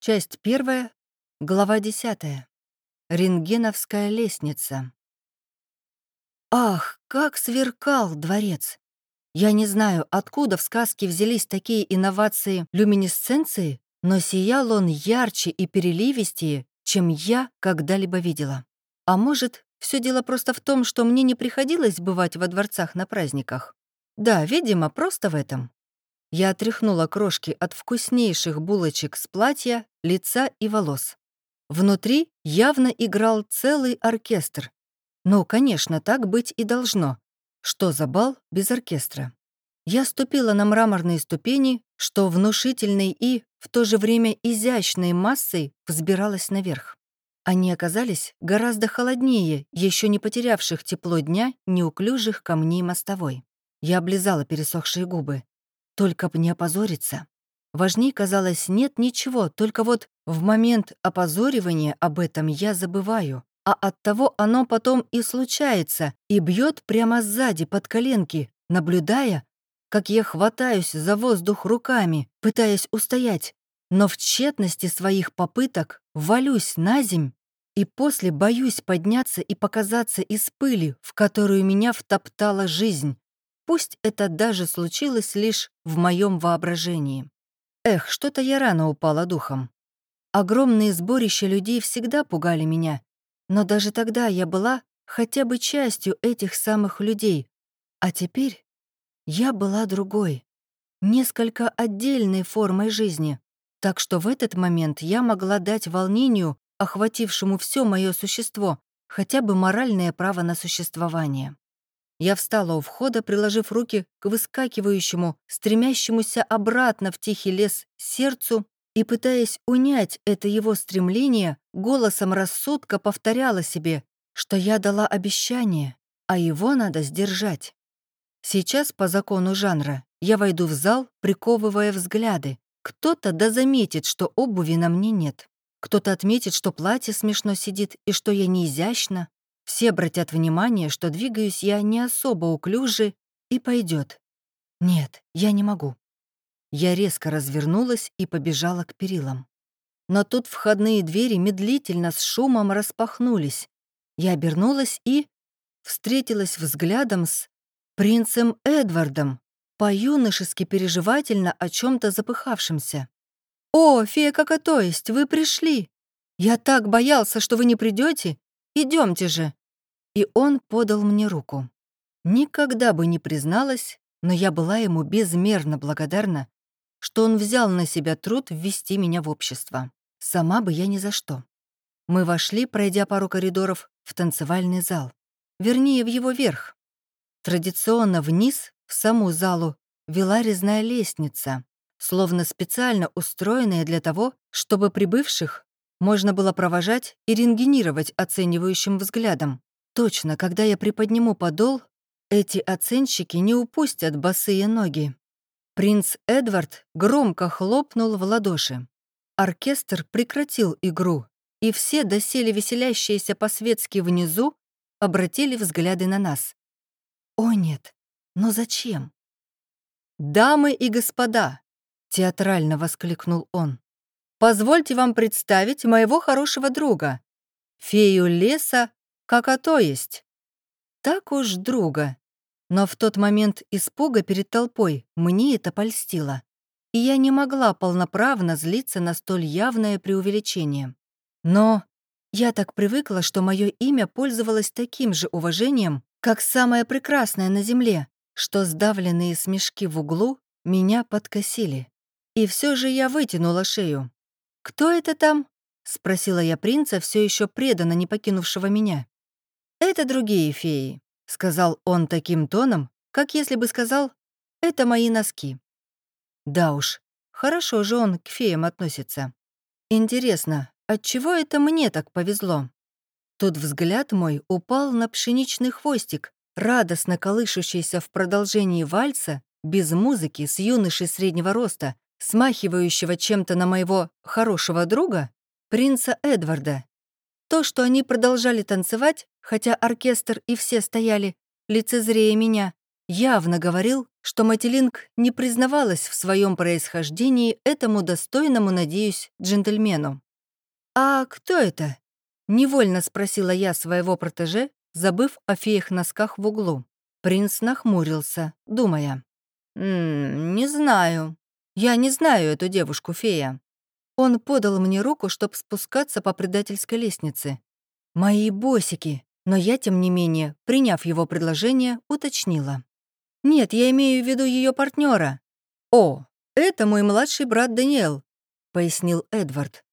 Часть первая, глава десятая. Рентгеновская лестница. Ах, как сверкал дворец! Я не знаю, откуда в сказке взялись такие инновации люминесценции, но сиял он ярче и переливистее, чем я когда-либо видела. А может, все дело просто в том, что мне не приходилось бывать во дворцах на праздниках? Да, видимо, просто в этом. Я отряхнула крошки от вкуснейших булочек с платья, лица и волос. Внутри явно играл целый оркестр. Ну, конечно, так быть и должно. Что за бал без оркестра? Я ступила на мраморные ступени, что внушительной и, в то же время, изящной массой взбиралась наверх. Они оказались гораздо холоднее, еще не потерявших тепло дня неуклюжих камней мостовой. Я облизала пересохшие губы. Только б не опозориться. Важней, казалось, нет ничего, только вот в момент опозоривания об этом я забываю, а от того оно потом и случается, и бьет прямо сзади, под коленки, наблюдая, как я хватаюсь за воздух руками, пытаясь устоять, но в тщетности своих попыток валюсь на земь и после боюсь подняться и показаться из пыли, в которую меня втоптала жизнь, Пусть это даже случилось лишь в моем воображении. Эх, что-то я рано упала духом. Огромные сборища людей всегда пугали меня, но даже тогда я была хотя бы частью этих самых людей, а теперь я была другой, несколько отдельной формой жизни, так что в этот момент я могла дать волнению, охватившему все мое существо, хотя бы моральное право на существование. Я встала у входа, приложив руки к выскакивающему, стремящемуся обратно в тихий лес сердцу и, пытаясь унять это его стремление, голосом рассудка повторяла себе, что я дала обещание, а его надо сдержать. Сейчас, по закону жанра, я войду в зал, приковывая взгляды. Кто-то да заметит, что обуви на мне нет. Кто-то отметит, что платье смешно сидит и что я не изящна. Все обратят внимание, что двигаюсь я не особо уклюже, и пойдет. Нет, я не могу. Я резко развернулась и побежала к перилам. Но тут входные двери медлительно с шумом распахнулись. Я обернулась и встретилась взглядом с принцем Эдвардом, по-юношески переживательно о чем то запыхавшемся. «О, фея какая то есть, вы пришли! Я так боялся, что вы не придете. Идемте же!» И он подал мне руку. Никогда бы не призналась, но я была ему безмерно благодарна, что он взял на себя труд ввести меня в общество. Сама бы я ни за что. Мы вошли, пройдя пару коридоров, в танцевальный зал. Вернее, в его верх. Традиционно вниз, в саму залу, вела резная лестница, словно специально устроенная для того, чтобы прибывших можно было провожать и рентгенировать оценивающим взглядом. Точно, когда я приподниму подол, эти оценщики не упустят босые ноги. Принц Эдвард громко хлопнул в ладоши. Оркестр прекратил игру, и все доселе веселящиеся по-светски внизу обратили взгляды на нас. «О нет, но зачем?» «Дамы и господа!» — театрально воскликнул он. «Позвольте вам представить моего хорошего друга, фею леса как а то есть. Так уж друга. Но в тот момент испуга перед толпой мне это польстило. И я не могла полноправно злиться на столь явное преувеличение. Но я так привыкла, что мое имя пользовалось таким же уважением, как самое прекрасное на земле, что сдавленные смешки в углу меня подкосили. И все же я вытянула шею. «Кто это там?» — спросила я принца, все еще преданно не покинувшего меня. «Это другие феи», — сказал он таким тоном, как если бы сказал «это мои носки». Да уж, хорошо же он к феям относится. Интересно, отчего это мне так повезло? Тут взгляд мой упал на пшеничный хвостик, радостно колышущийся в продолжении вальса, без музыки, с юношей среднего роста, смахивающего чем-то на моего хорошего друга, принца Эдварда. То, что они продолжали танцевать, хотя оркестр и все стояли, лицезрея меня, явно говорил, что Мателинг не признавалась в своем происхождении этому достойному, надеюсь, джентльмену. «А кто это?» — невольно спросила я своего протеже, забыв о феях-носках в углу. Принц нахмурился, думая. «М -м, «Не знаю. Я не знаю эту девушку-фея». Он подал мне руку, чтобы спускаться по предательской лестнице. «Мои босики!» Но я, тем не менее, приняв его предложение, уточнила. «Нет, я имею в виду ее партнера. «О, это мой младший брат Даниэл», — пояснил Эдвард.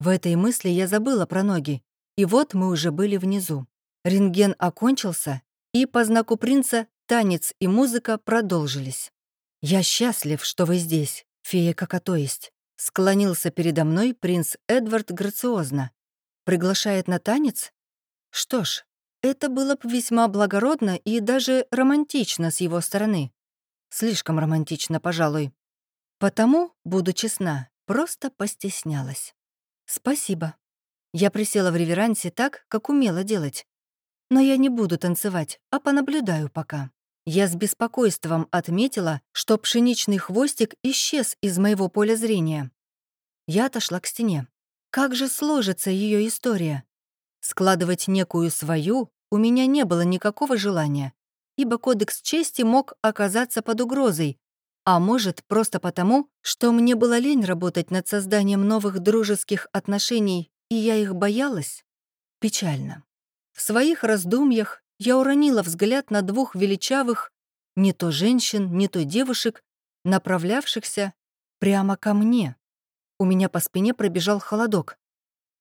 В этой мысли я забыла про ноги, и вот мы уже были внизу. Рентген окончился, и по знаку принца танец и музыка продолжились. «Я счастлив, что вы здесь, фея кака есть», — склонился передо мной принц Эдвард грациозно. «Приглашает на танец? Что ж, это было бы весьма благородно и даже романтично с его стороны. Слишком романтично, пожалуй. Потому, буду честна, просто постеснялась. «Спасибо». Я присела в реверансе так, как умела делать. Но я не буду танцевать, а понаблюдаю пока. Я с беспокойством отметила, что пшеничный хвостик исчез из моего поля зрения. Я отошла к стене. Как же сложится ее история? Складывать некую свою у меня не было никакого желания, ибо кодекс чести мог оказаться под угрозой, а может, просто потому, что мне было лень работать над созданием новых дружеских отношений, и я их боялась? Печально. В своих раздумьях я уронила взгляд на двух величавых, не то женщин, не то девушек, направлявшихся прямо ко мне. У меня по спине пробежал холодок.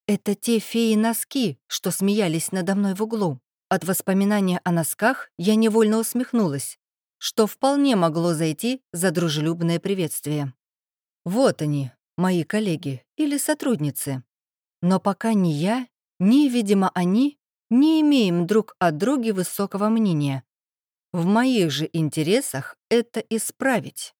Это те феи-носки, что смеялись надо мной в углу. От воспоминания о носках я невольно усмехнулась, что вполне могло зайти за дружелюбное приветствие. Вот они, мои коллеги или сотрудницы. Но пока ни я, ни, видимо, они не имеем друг о друге высокого мнения. В моих же интересах это исправить.